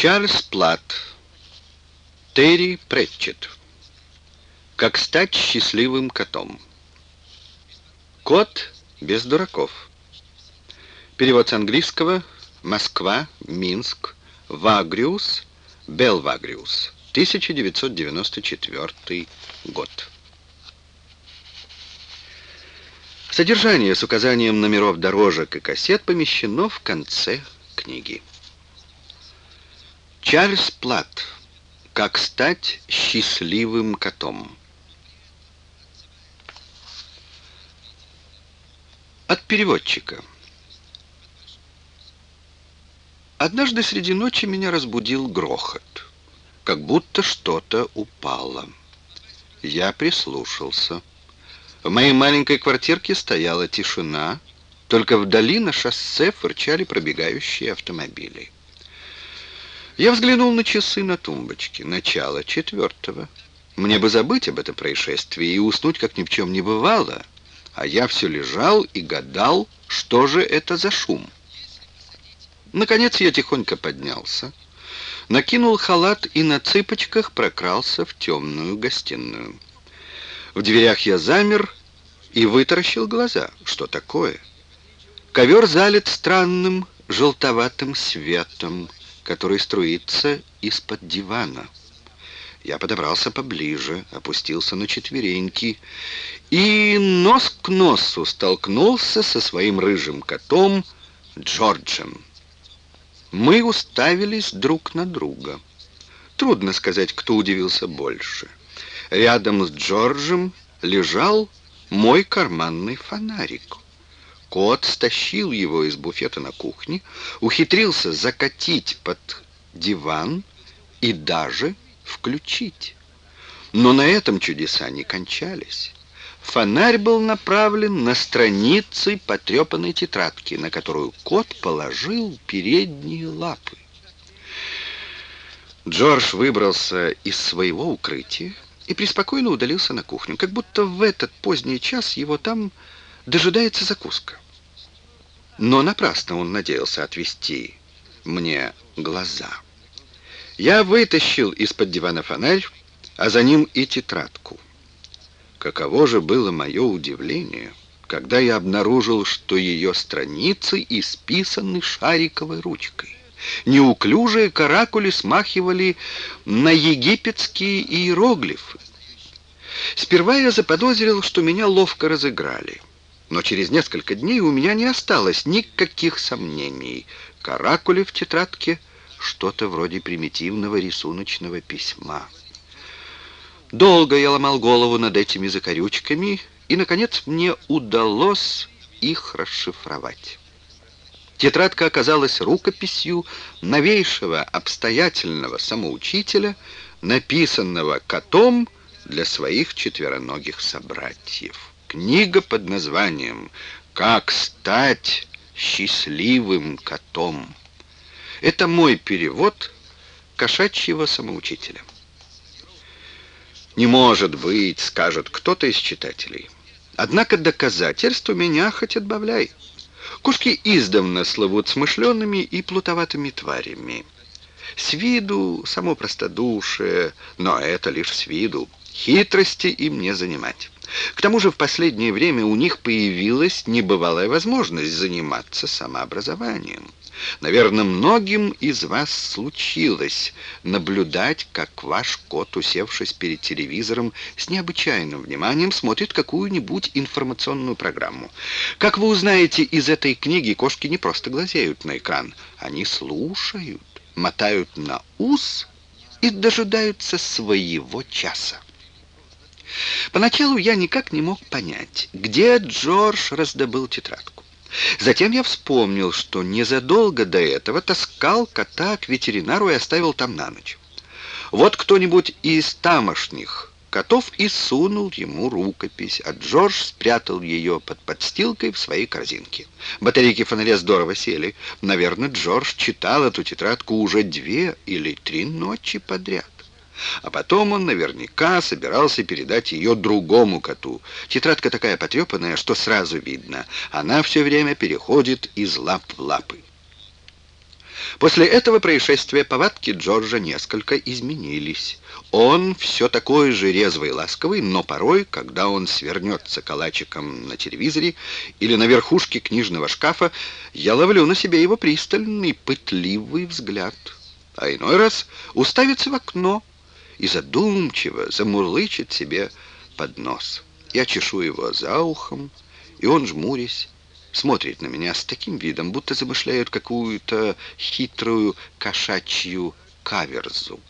Чарльз Плат, Терри Претчет. Как стать счастливым котом. Кот без дураков. Перевод с английского Москва, Минск, Вагриус, Белвагриус, 1994 год. Содержание с указанием номеров дорожек и кассет помещено в конце книги. Чарльз Плат. Как стать счастливым котом. От переводчика. Однажды среди ночи меня разбудил грохот, как будто что-то упало. Я прислушался. В моей маленькой квартирке стояла тишина, только вдали на шоссе фырчали пробегающие автомобили. Я взглянул на часы на тумбочке. Начало четвертого. Мне бы забыть об этом происшествии и уснуть, как ни в чем не бывало. А я все лежал и гадал, что же это за шум. Наконец я тихонько поднялся, накинул халат и на цыпочках прокрался в темную гостиную. В дверях я замер и вытаращил глаза. Что такое? Ковер залит странным желтоватым светом который струится из-под дивана. Я подобрался поближе, опустился на четвереньки и нос к носу столкнулся со своим рыжим котом Джорджем. Мы уставились друг на друга. Трудно сказать, кто удивился больше. Рядом с Джорджем лежал мой карманный фонарик. Кот стащил его из буфета на кухне, ухитрился закатить под диван и даже включить. Но на этом чудеса не кончались. Фонарь был направлен на страницы потрепанной тетрадки, на которую кот положил передние лапы. Джордж выбрался из своего укрытия и преспокойно удалился на кухню, как будто в этот поздний час его там дожидается закуска. Но напрасно он надеялся отвести мне глаза. Я вытащил из-под дивана фонарь, а за ним и тетрадку. Каково же было мое удивление, когда я обнаружил, что ее страницы исписаны шариковой ручкой. Неуклюжие каракули смахивали на египетские иероглифы. Сперва я заподозрил, что меня ловко разыграли — но через несколько дней у меня не осталось никаких сомнений. Каракули в тетрадке — что-то вроде примитивного рисуночного письма. Долго я ломал голову над этими закорючками, и, наконец, мне удалось их расшифровать. Тетрадка оказалась рукописью новейшего обстоятельного самоучителя, написанного котом для своих четвероногих собратьев. Книга под названием «Как стать счастливым котом». Это мой перевод кошачьего самоучителя. «Не может быть», — скажет кто-то из читателей. Однако доказательств у меня хоть отбавляй. Кошки издавна слывут смышленными и плутоватыми тварями. С виду само простодушие, но это лишь с виду. Хитрости им не занимать. К тому же в последнее время у них появилась небывалая возможность заниматься самообразованием. Наверное, многим из вас случилось наблюдать, как ваш кот, усевшись перед телевизором, с необычайным вниманием смотрит какую-нибудь информационную программу. Как вы узнаете из этой книги, кошки не просто глазеют на экран, они слушают, мотают на ус и дожидаются своего часа. Поначалу я никак не мог понять, где Джордж раздобыл тетрадку. Затем я вспомнил, что незадолго до этого таскал кота к ветеринару и оставил там на ночь. Вот кто-нибудь из тамошних котов и сунул ему рукопись, а Джордж спрятал ее под подстилкой в своей корзинке. Батарейки фонаря здорово сели. Наверное, Джордж читал эту тетрадку уже две или три ночи подряд. А потом он наверняка собирался передать ее другому коту. Тетрадка такая потрепанная, что сразу видно. Она все время переходит из лап в лапы. После этого происшествия повадки Джорджа несколько изменились. Он все такой же резвый и ласковый, но порой, когда он свернется калачиком на телевизоре или на верхушке книжного шкафа, я ловлю на себе его пристальный, пытливый взгляд. А иной раз уставится в окно и задумчиво замурлычет себе под нос. Я чешу его за ухом, и он, жмурясь, смотрит на меня с таким видом, будто замышляет какую-то хитрую кошачью каверзу.